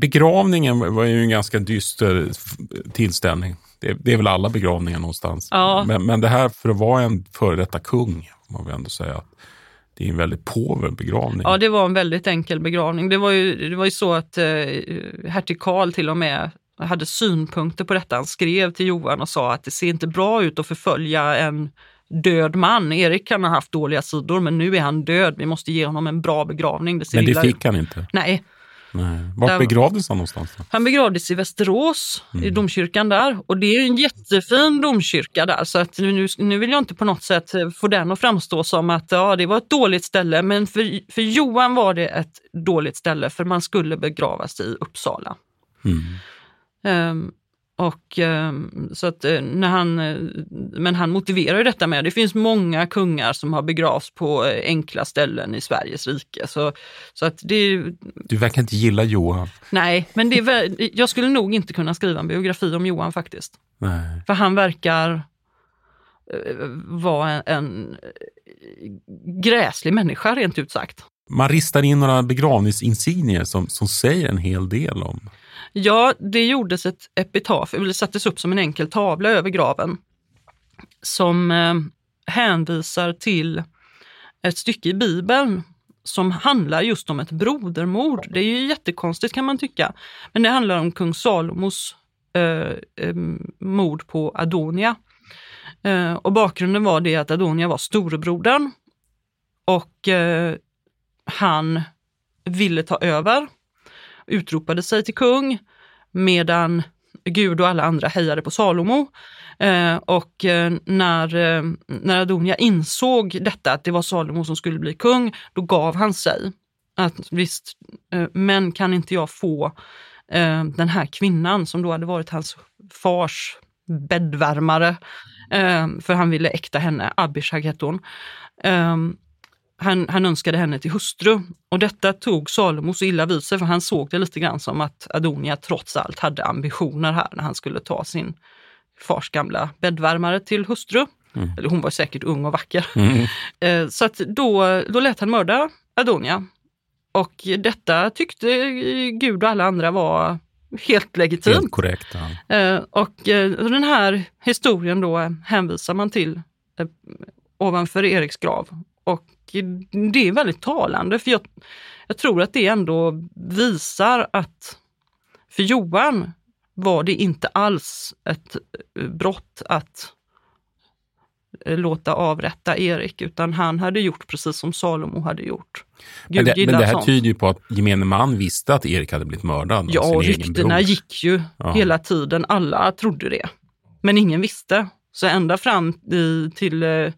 Begravningen var ju en ganska dyster tillställning. Det, det är väl alla begravningar någonstans. Ja. Men, men det här, för att vara en före detta kung, må vi ändå säga, det är en väldigt påver begravning. Ja, det var en väldigt enkel begravning. Det var ju, det var ju så att eh, hertig Karl till och med hade synpunkter på detta. Han skrev till Johan och sa att det ser inte bra ut att förfölja en död man. Erik kan ha haft dåliga sidor men nu är han död. Vi måste ge honom en bra begravning. Det men det fick han inte? Nej, Nej. Vart där, begravdes han någonstans? Då? Han begravdes i Västerås, mm. i domkyrkan där. Och det är en jättefin domkyrka där så att nu, nu vill jag inte på något sätt få den att framstå som att ja, det var ett dåligt ställe. Men för, för Johan var det ett dåligt ställe för man skulle begravas i Uppsala. Mm. Um, och ehm, så att eh, när han, eh, men han motiverar ju detta med, det finns många kungar som har begravts på eh, enkla ställen i Sveriges rike. Så, så att det, du verkar inte gilla Johan. Nej, men det är, jag skulle nog inte kunna skriva en biografi om Johan faktiskt. Nej. För han verkar vara en, en gräslig människa rent ut sagt. Man ristar in några begravningsinsignier som, som säger en hel del om Ja, det gjordes ett epitaf, eller sattes upp som en enkel tavla över graven som eh, hänvisar till ett stycke i Bibeln som handlar just om ett brodermord. Det är ju jättekonstigt kan man tycka. Men det handlar om kung Salomos eh, eh, mord på Adonia. Eh, och bakgrunden var det att Adonia var storebrodern och eh, han ville ta över utropade sig till kung medan Gud och alla andra hejade på Salomo. Eh, och eh, när, eh, när Adonia insåg detta, att det var Salomo som skulle bli kung, då gav han sig. Att visst, eh, men kan inte jag få eh, den här kvinnan som då hade varit hans fars bäddvärmare, eh, för han ville äkta henne, Abishag hette hon han, han önskade henne till hustru. Och detta tog Salomo så illa vid sig för han såg det lite grann som att Adonia trots allt hade ambitioner här när han skulle ta sin fars gamla bäddvärmare till hustru. Mm. Eller hon var säkert ung och vacker. Mm. <laughs> Eh, så att då, då lät han mörda Adonia. Och detta tyckte Gud och alla andra var helt legitimt. Helt korrekt. Ja. Eh, och eh, den här historien då hänvisar man till ovanför Eriks grav. Och det är väldigt talande för jag, jag tror att det ändå visar att för Johan var det inte alls ett eh, brott att eh, låta avrätta Erik, utan han hade gjort precis som Salomo hade gjort. men det, men det här sånt. tyder ju på att gemene man visste att Erik hade blivit mördad Ja, ryktena gick ju ja. hela tiden. Alla trodde det. Men ingen visste. Så ända fram till, eh,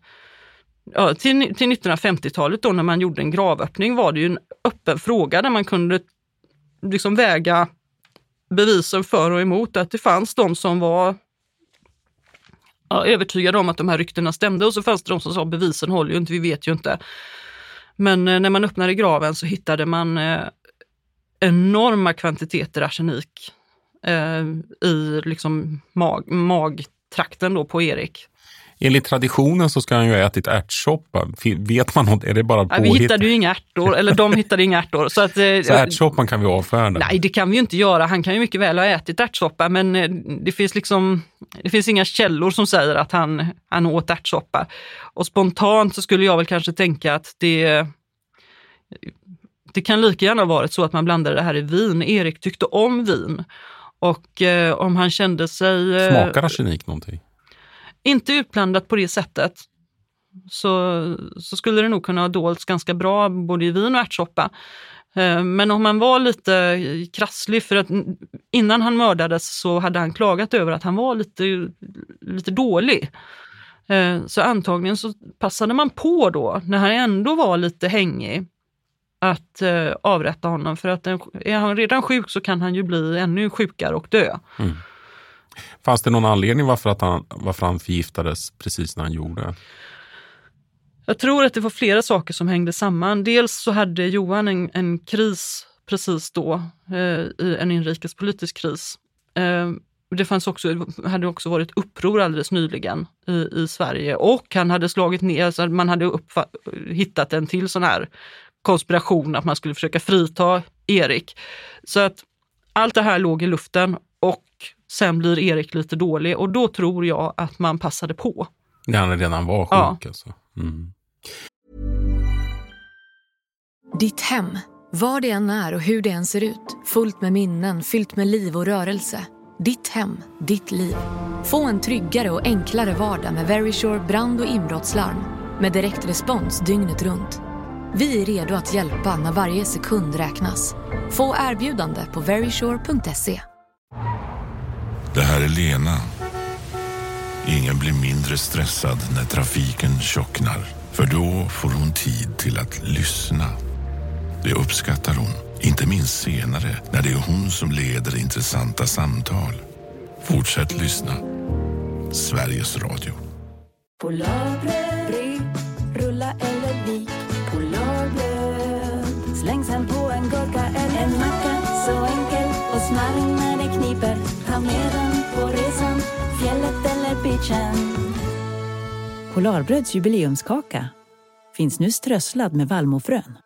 ja, till, till 1950-talet då när man gjorde en gravöppning var det ju en öppen fråga där man kunde liksom väga bevisen för och emot. Att det fanns de som var ja, övertygade om att de här ryktena stämde och så fanns det de som sa bevisen håller ju inte, vi vet ju inte. Men eh, när man öppnade graven så hittade man eh, enorma kvantiteter arsenik eh, i liksom mag, magtrakten då på Erik. Enligt traditionen så ska han ju ha ätit ärtsoppa. Vet man något? Är det bara ja, Vi hittade ju inga ärtor, eller de hittade inga ärtor. Så, att, eh, så ärtsoppan kan vi avfärda? Nej, det kan vi ju inte göra. Han kan ju mycket väl ha ätit ärtsoppa, men eh, det finns liksom det finns inga källor som säger att han, han åt ärtsoppa. Och spontant så skulle jag väl kanske tänka att det det kan lika gärna varit så att man blandade det här i vin. Erik tyckte om vin och eh, om han kände sig... Eh, Smakar arsenik någonting? Inte utblandat på det sättet. Så, så skulle det nog kunna ha dolts ganska bra både i vin och ärtsoppa. Eh, men om man var lite krasslig, för att innan han mördades så hade han klagat över att han var lite, lite dålig. Eh, så antagligen så passade man på då, när han ändå var lite hängig, att eh, avrätta honom. För att är han redan sjuk så kan han ju bli ännu sjukare och dö. Mm. Fanns det någon anledning varför, att han, varför han förgiftades precis när han gjorde? Jag tror att det var flera saker som hängde samman. Dels så hade Johan en, en kris precis då, eh, en inrikespolitisk kris. Eh, det fanns också, hade också varit uppror alldeles nyligen i, i Sverige och han hade slagit ner, alltså man hade hittat en till sån här konspiration att man skulle försöka frita Erik. Så att allt det här låg i luften sen blir Erik lite dålig och då tror jag att man passade på. När han redan var sjuk ja. alltså. Mm. Ditt hem, var det än är och hur det än ser ut. Fullt med minnen, fyllt med liv och rörelse. Ditt hem, ditt liv. Få en tryggare och enklare vardag med Verisure brand och inbrottslarm. Med direktrespons dygnet runt. Vi är redo att hjälpa när varje sekund räknas. Få erbjudande på verisure.se. Det här är Lena. Ingen blir mindre stressad när trafiken tjocknar. För då får hon tid till att lyssna. Det uppskattar hon, inte minst senare när det är hon som leder intressanta samtal. Fortsätt lyssna. Sveriges Radio. Polarbröd, rulla eller vik Ta med den på resan Fjället eller beachen Polarbröds jubileumskaka finns nu strösslad med vallmofrön.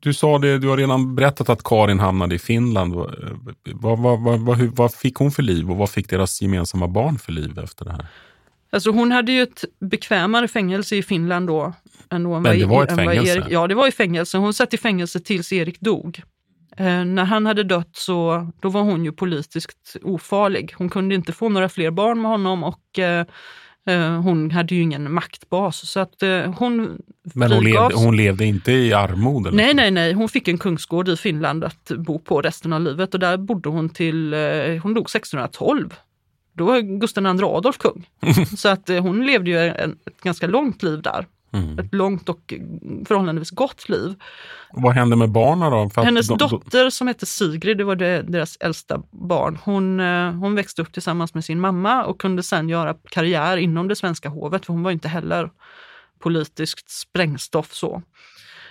Du sa det, du har redan berättat att Karin hamnade i Finland. Vad, vad, vad, vad, vad fick hon för liv och vad fick deras gemensamma barn för liv efter det här? Alltså hon hade ju ett bekvämare fängelse i Finland då. Än Men det var ett fängelse? Erik, ja, det var i fängelse. Hon satt i fängelse tills Erik dog. Eh, när han hade dött så då var hon ju politiskt ofarlig. Hon kunde inte få några fler barn med honom och eh, eh hon hade ju ingen maktbas. Så att eh, hon Men hon levde, hon levde, inte i armod? Eller? Nej, nej, nej. Hon fick en kungsgård i Finland att bo på resten av livet och där bodde hon till, eh, hon dog 1612 då var Gustav II Adolf kung. <laughs> Så att eh, hon levde ju en, ett ganska långt liv där. Mm. Ett långt och förhållandevis gott liv. Och vad hände med barnen då? För Hennes de, dotter som hette Sigrid, det var det, deras äldsta barn, hon, eh, hon växte upp tillsammans med sin mamma och kunde sen göra karriär inom det svenska hovet, för hon var inte heller politiskt sprängstoff så.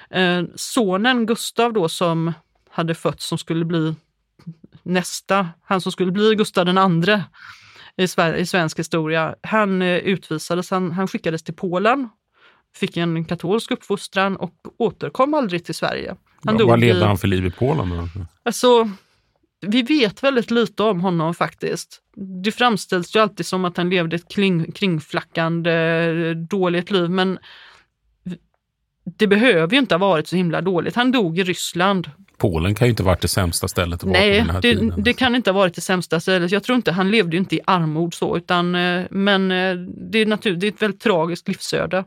Eh, sonen Gustav då som hade fötts som skulle bli nästa, han som skulle bli Gustav den andre i, i svensk historia. Han eh, utvisades, han, han skickades till Polen, fick en katolsk uppfostran och återkom aldrig till Sverige. Han ja, vad levde han för liv i Polen? Då? Alltså, vi vet väldigt lite om honom faktiskt. Det framställs ju alltid som att han levde ett kring, kringflackande dåligt liv, men det behöver ju inte ha varit så himla dåligt. Han dog i Ryssland Polen kan ju inte varit det sämsta stället att Nej, vara på den här det, tiden. det kan inte ha varit det sämsta stället. Jag tror inte, han levde ju inte i armod så, utan, eh, men eh, det är, natur, det är ett väldigt tragiskt livsöde.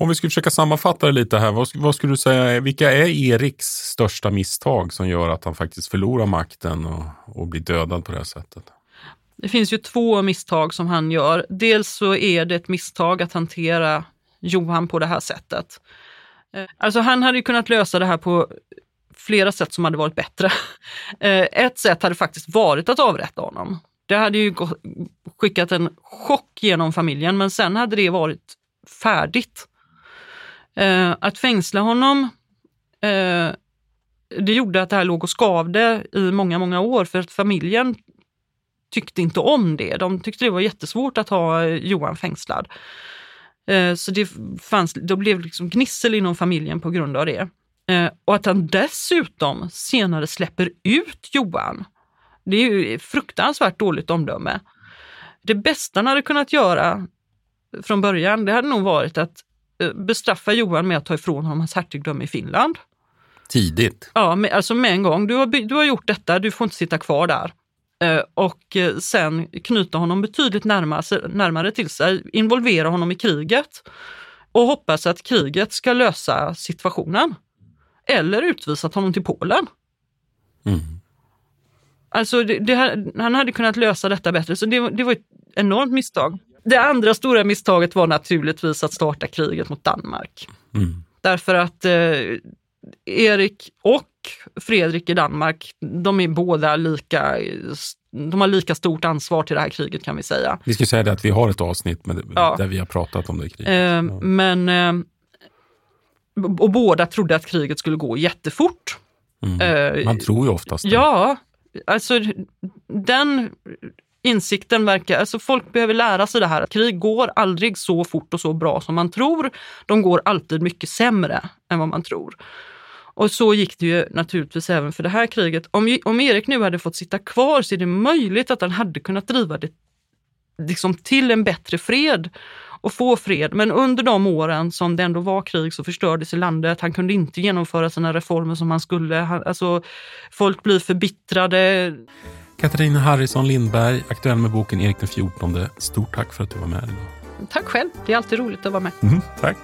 Om vi skulle försöka sammanfatta det lite här, vad, vad skulle du säga, vilka är Eriks största misstag som gör att han faktiskt förlorar makten och, och blir dödad på det här sättet? Det finns ju två misstag som han gör. Dels så är det ett misstag att hantera Johan på det här sättet. Eh, alltså han hade ju kunnat lösa det här på flera sätt som hade varit bättre. <laughs> Eh, ett sätt hade faktiskt varit att avrätta honom. Det hade ju skickat en chock genom familjen men sen hade det varit färdigt. Eh, att fängsla honom, eh, det gjorde att det här låg och skavde i många, många år för att familjen tyckte inte om det. De tyckte det var jättesvårt att ha eh, Johan fängslad. Eh, så det fanns, då blev liksom gnissel inom familjen på grund av det. Eh, och att han dessutom senare släpper ut Johan. Det är ju fruktansvärt dåligt omdöme. Det bästa han hade kunnat göra från början, det hade nog varit att bestraffa Johan med att ta ifrån honom hans hertigdöme i Finland. Tidigt? Ja, med, alltså med en gång. Du har, du har gjort detta, du får inte sitta kvar där. Eh, och eh, sen knyta honom betydligt närmare, närmare till sig, involvera honom i kriget och hoppas att kriget ska lösa situationen. Eller utvisat honom till Polen. Mm. Alltså det, det, han hade kunnat lösa detta bättre, så det, det var ett enormt misstag. Det andra stora misstaget var naturligtvis att starta kriget mot Danmark. Mm. Därför att eh, Erik och Fredrik i Danmark, de är båda lika, de har lika stort ansvar till det här kriget kan vi säga. Vi ska säga det att vi har ett avsnitt med, ja. där vi har pratat om det kriget. Eh, ja. Men, eh, och båda trodde att kriget skulle gå jättefort. Mm. Eh, Man tror ju oftast det. Ja, alltså den insikten verkar, alltså folk behöver lära sig det här. Krig går aldrig så fort och så bra som man tror. De går alltid mycket sämre än vad man tror. Och så gick det ju naturligtvis även för det här kriget. Om, om Erik nu hade fått sitta kvar så är det möjligt att han hade kunnat driva det liksom till en bättre fred och få fred. Men under de åren som det ändå var krig så förstördes landet. Han kunde inte genomföra sina reformer som han skulle. Han, alltså, folk blir förbittrade. Katarina Harrison Lindberg, aktuell med boken Erik den 14. Stort tack för att du var med idag. Tack själv. Det är alltid roligt att vara med. Mm, tack.